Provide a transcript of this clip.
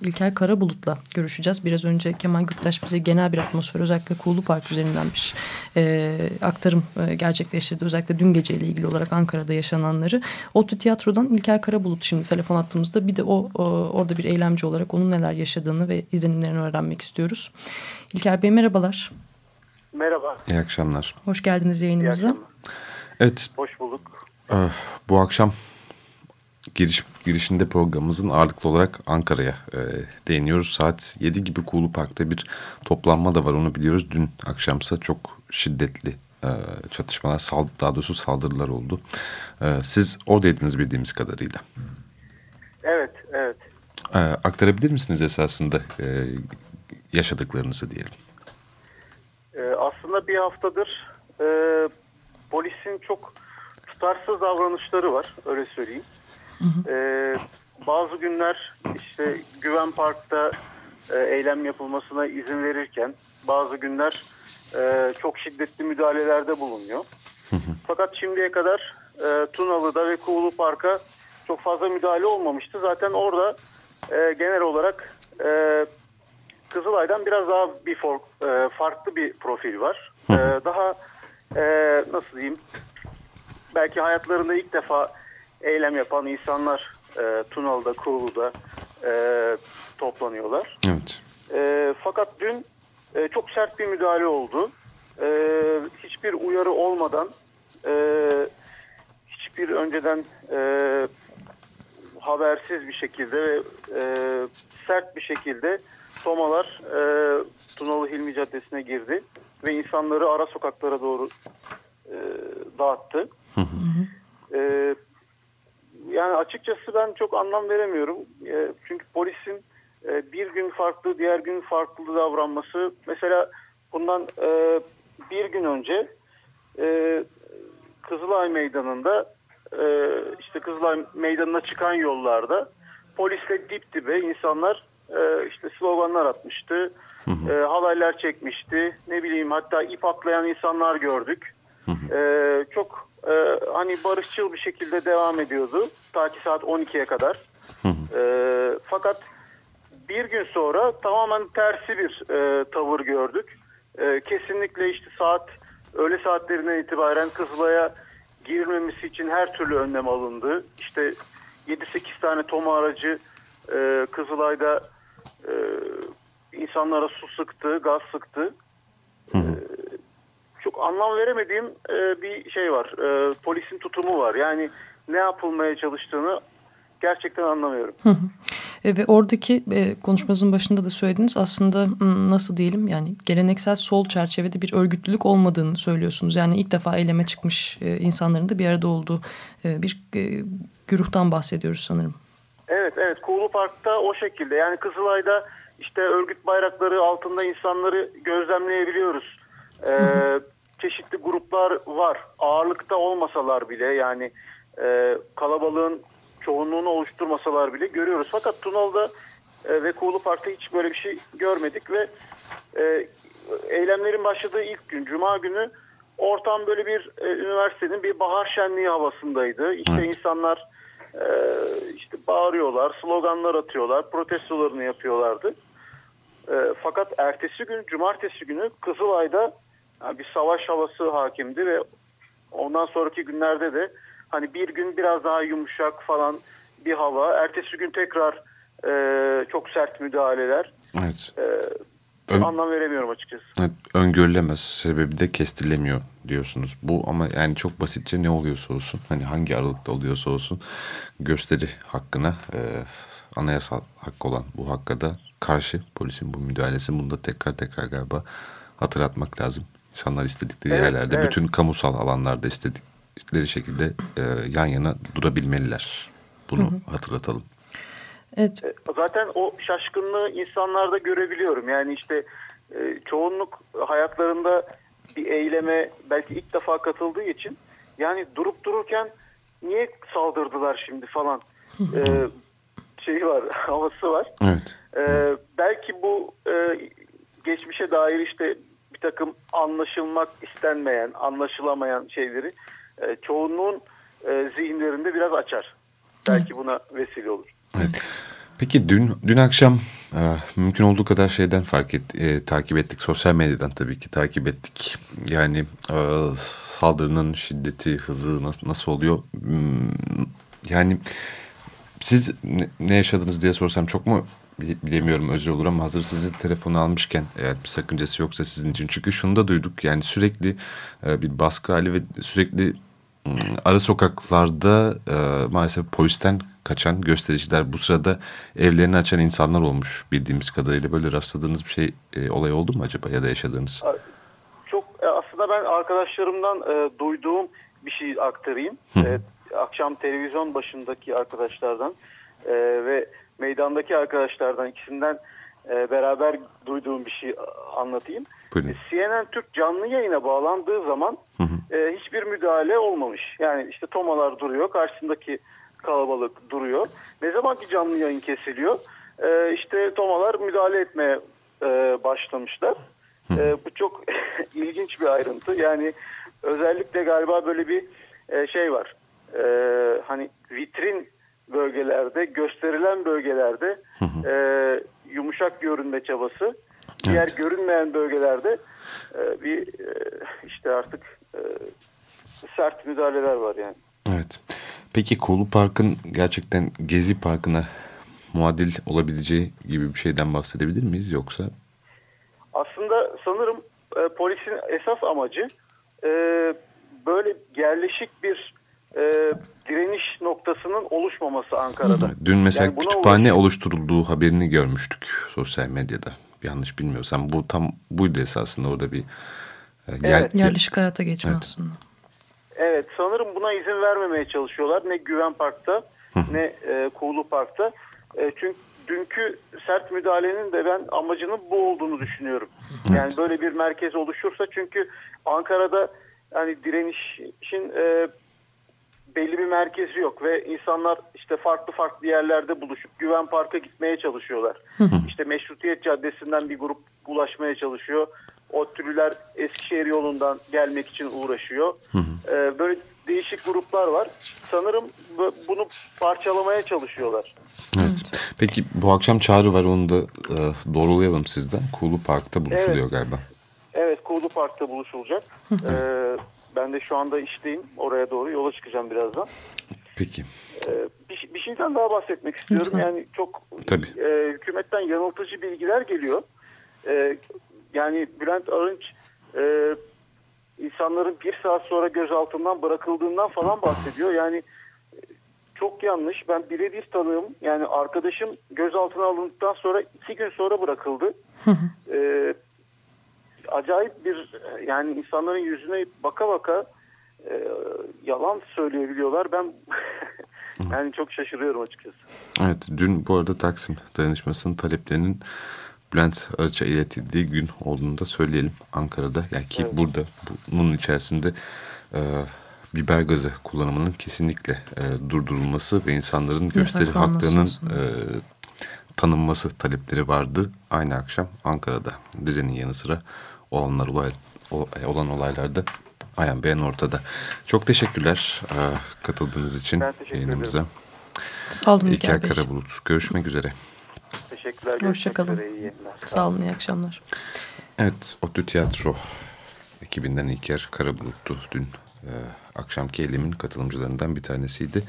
İlker Karabulut'la görüşeceğiz. Biraz önce Kemal Gürtaş bize genel bir atmosfer özellikle Kuğulu Park üzerinden bir e, aktarım e, gerçekleştirdi. Özellikle dün geceyle ilgili olarak Ankara'da yaşananları. ODTÜ Tiyatro'dan İlker Karabulut şimdi telefon attığımızda bir de o, o orada bir eylemci olarak onun neler yaşadığını ve izlenimlerini öğrenmek istiyoruz. İlker Bey merhabalar. Merhaba. İyi akşamlar. Hoş geldiniz yayınımıza. İyi Evet. Hoş bulduk. Bu akşam giriş, girişinde programımızın ağırlıklı olarak Ankara'ya e, değiniyoruz. Saat 7 gibi Kuğulu Park'ta bir toplanma da var onu biliyoruz. Dün akşamsa çok şiddetli e, çatışmalar, sald daha doğrusu saldırılar oldu. E, siz oradaydınız bildiğimiz kadarıyla. Evet, evet. E, aktarabilir misiniz esasında e, yaşadıklarınızı diyelim? E, aslında bir haftadır e, polisin çok tutarsız davranışları var, öyle söyleyeyim. Ee, bazı günler işte Güven Park'ta e, eylem yapılmasına izin verirken bazı günler e, çok şiddetli müdahalelerde bulunuyor. Fakat şimdiye kadar e, Tunalı'da ve Kuğulu Park'a çok fazla müdahale olmamıştı. Zaten orada e, genel olarak e, Kızılay'dan biraz daha bir for, e, farklı bir profil var. E, daha e, nasıl diyeyim belki hayatlarında ilk defa eylem yapan insanlar e, Tunalı'da, Kuğulu'da e, toplanıyorlar. Evet. E, fakat dün e, çok sert bir müdahale oldu. E, hiçbir uyarı olmadan, e, hiçbir önceden e, habersiz bir şekilde ve e, sert bir şekilde Tomalar e, Tunalı Hilmi Caddesi'ne girdi ve insanları ara sokaklara doğru e, dağıttı. Hı hı. E, yani açıkçası ben çok anlam veremiyorum. E, çünkü polisin e, bir gün farklı, diğer gün farklı davranması. Mesela bundan e, bir gün önce e, Kızılay Meydanı'nda e, işte Kızılay Meydanı'na çıkan yollarda polisle dip dibe insanlar e, işte sloganlar atmıştı. Hı hı. E, halaylar çekmişti. Ne bileyim hatta ip atlayan insanlar gördük. Hı hı. E, çok e, hani barışçıl bir şekilde devam ediyordu. Ta ki saat 12'ye kadar. Hı hı. E, fakat bir gün sonra tamamen tersi bir e, tavır gördük. E, kesinlikle işte saat öğle saatlerinden itibaren Kızılay'a girilmemesi için her türlü önlem alındı. İşte 7-8 tane toma aracı e, Kızılay'da e, insanlara su sıktı, gaz sıktı. Hı hı. Çok anlam veremediğim e, bir şey var. E, polisin tutumu var. Yani ne yapılmaya çalıştığını gerçekten anlamıyorum. Hı hı. E, ve oradaki e, konuşmanızın başında da söylediniz aslında nasıl diyelim yani geleneksel sol çerçevede bir örgütlülük olmadığını söylüyorsunuz. Yani ilk defa eyleme çıkmış e, insanların da bir arada olduğu e, bir e, güruhtan bahsediyoruz sanırım. Evet evet Kuğulu Park'ta o şekilde yani Kızılay'da işte örgüt bayrakları altında insanları gözlemleyebiliyoruz. Ee, çeşitli gruplar var. Ağırlıkta olmasalar bile yani e, kalabalığın çoğunluğunu oluşturmasalar bile görüyoruz. Fakat Tunalı'da e, ve Kuğulu Park'ta hiç böyle bir şey görmedik ve e, eylemlerin başladığı ilk gün Cuma günü ortam böyle bir e, üniversitenin bir bahar şenliği havasındaydı. İşte insanlar e, işte bağırıyorlar, sloganlar atıyorlar, protestolarını yapıyorlardı. E, fakat ertesi gün, cumartesi günü Kızılay'da yani bir savaş havası hakimdi ve ondan sonraki günlerde de hani bir gün biraz daha yumuşak falan bir hava. Ertesi gün tekrar e, çok sert müdahaleler. Evet. E, Ön, anlam veremiyorum açıkçası. Evet, öngörülemez sebebi de kestirilemiyor diyorsunuz. Bu ama yani çok basitçe ne oluyorsa olsun hani hangi aralıkta oluyorsa olsun gösteri hakkına e, anayasal hakkı olan bu hakka da karşı polisin bu müdahalesi bunu da tekrar tekrar galiba hatırlatmak lazım. İnsanlar istedikleri evet, yerlerde, evet. bütün kamusal alanlarda istedikleri şekilde e, yan yana durabilmeliler. Bunu hı hı. hatırlatalım. Evet. E, zaten o şaşkınlığı insanlarda görebiliyorum. Yani işte e, çoğunluk hayatlarında bir eyleme belki ilk defa katıldığı için yani durup dururken niye saldırdılar şimdi falan e, şeyi var, havası var. Evet. E, belki bu e, geçmişe dair işte takım anlaşılmak istenmeyen, anlaşılamayan şeyleri e, çoğunluğun e, zihinlerinde biraz açar. Belki buna vesile olur. Evet. Peki dün dün akşam e, mümkün olduğu kadar şeyden fark et, e, takip ettik. Sosyal medyadan tabii ki takip ettik. Yani e, saldırının şiddeti, hızı nasıl, nasıl oluyor? Hmm, yani siz ne, ne yaşadınız diye sorsam çok mu bilemiyorum özür olur ama hazır sizi telefonu almışken eğer bir sakıncası yoksa sizin için. Çünkü şunu da duyduk yani sürekli e, bir baskı hali ve sürekli hmm, ara sokaklarda e, maalesef polisten kaçan göstericiler bu sırada evlerini açan insanlar olmuş bildiğimiz kadarıyla böyle rastladığınız bir şey e, olay oldu mu acaba ya da yaşadığınız? Çok e, aslında ben arkadaşlarımdan e, duyduğum bir şey aktarayım. E, akşam televizyon başındaki arkadaşlardan e, ve meydandaki arkadaşlardan ikisinden e, beraber duyduğum bir şey anlatayım. Buyurun. E, CNN Türk canlı yayına bağlandığı zaman E, hiçbir müdahale olmamış. Yani işte tomalar duruyor, karşısındaki kalabalık duruyor. Ne zaman ki canlı yayın kesiliyor, e, işte tomalar müdahale etmeye e, başlamışlar. E, bu çok ilginç bir ayrıntı. Yani özellikle galiba böyle bir e, şey var. E, hani vitrin bölgelerde, gösterilen bölgelerde e, yumuşak görünme çabası. Diğer Evet. görünmeyen bölgelerde e, bir e, işte artık e, sert müdahaleler var yani. Evet. Peki Kulu Park'ın gerçekten Gezi Parkı'na muadil olabileceği gibi bir şeyden bahsedebilir miyiz yoksa? Aslında sanırım e, polisin esas amacı e, böyle yerleşik bir e, direniş noktasının oluşmaması Ankara'da. Dün mesela Yani kütüphane ulaşıyor. oluşturulduğu haberini görmüştük sosyal medyada. Yanlış bilmiyorsam bu tam buydu esasında orada bir e, gel, Evet. Yerleşik hayata geçme Evet. aslında. Evet sanırım buna izin vermemeye çalışıyorlar. Ne Güven Park'ta ne e, Kuğulu Park'ta. E, çünkü dünkü sert müdahalenin de ben amacının bu olduğunu düşünüyorum. Yani böyle bir merkez oluşursa çünkü Ankara'da yani direnişin e, belli bir merkezi yok ve insanlar işte farklı farklı yerlerde buluşup Güven Park'a gitmeye çalışıyorlar. işte Meşrutiyet Caddesi'nden bir grup ulaşmaya çalışıyor. ODTÜ'lüler Eskişehir yolundan gelmek için uğraşıyor. Ee, böyle değişik gruplar var. Sanırım bu- bunu parçalamaya çalışıyorlar. Evet. Peki bu akşam çağrı var onu da e, doğrulayalım sizden. Kulu Park'ta buluşuluyor Evet. galiba. Evet Kuğulu Park'ta buluşulacak. Ee, ben de şu anda işteyim. Oraya doğru yola çıkacağım birazdan. Peki. Ee, bir, bir şeyden daha bahsetmek istiyorum. Lütfen. Yani çok Tabii. e, hükümetten yanıltıcı bilgiler geliyor. E, yani Bülent Arınç e, insanların bir saat sonra gözaltından bırakıldığından falan bahsediyor. Yani e, çok yanlış. Ben birebir tanığım. Yani arkadaşım gözaltına alındıktan sonra iki gün sonra bırakıldı. E, acayip bir yani insanların yüzüne baka baka e, yalan söyleyebiliyorlar. Ben yani çok şaşırıyorum açıkçası. Evet dün bu arada Taksim dayanışmasının taleplerinin Bülent Arıç'a iletildiği gün olduğunu da söyleyelim Ankara'da. Yani ki burada bunun içerisinde e, biber gazı kullanımının kesinlikle e, durdurulması ve insanların gösteri Yasaklanması haklarının e, tanınması talepleri vardı. Aynı akşam Ankara'da Rize'nin yanı sıra olanlar olay, o- olan olaylarda ayan beyan ortada. Çok teşekkürler e, katıldığınız için Ben teşekkür yayınımıza. ederim. Sağ olun İlker. Karabulut. Görüşmek üzere. Teşekkürler. Hoşçakalın. üzere, iyi yayınlar. Sağ olun iyi akşamlar. Evet, ODTÜ Tiyatro ekibinden İlker Karabulut'tu dün. E, akşamki eylemin katılımcılarından bir tanesiydi.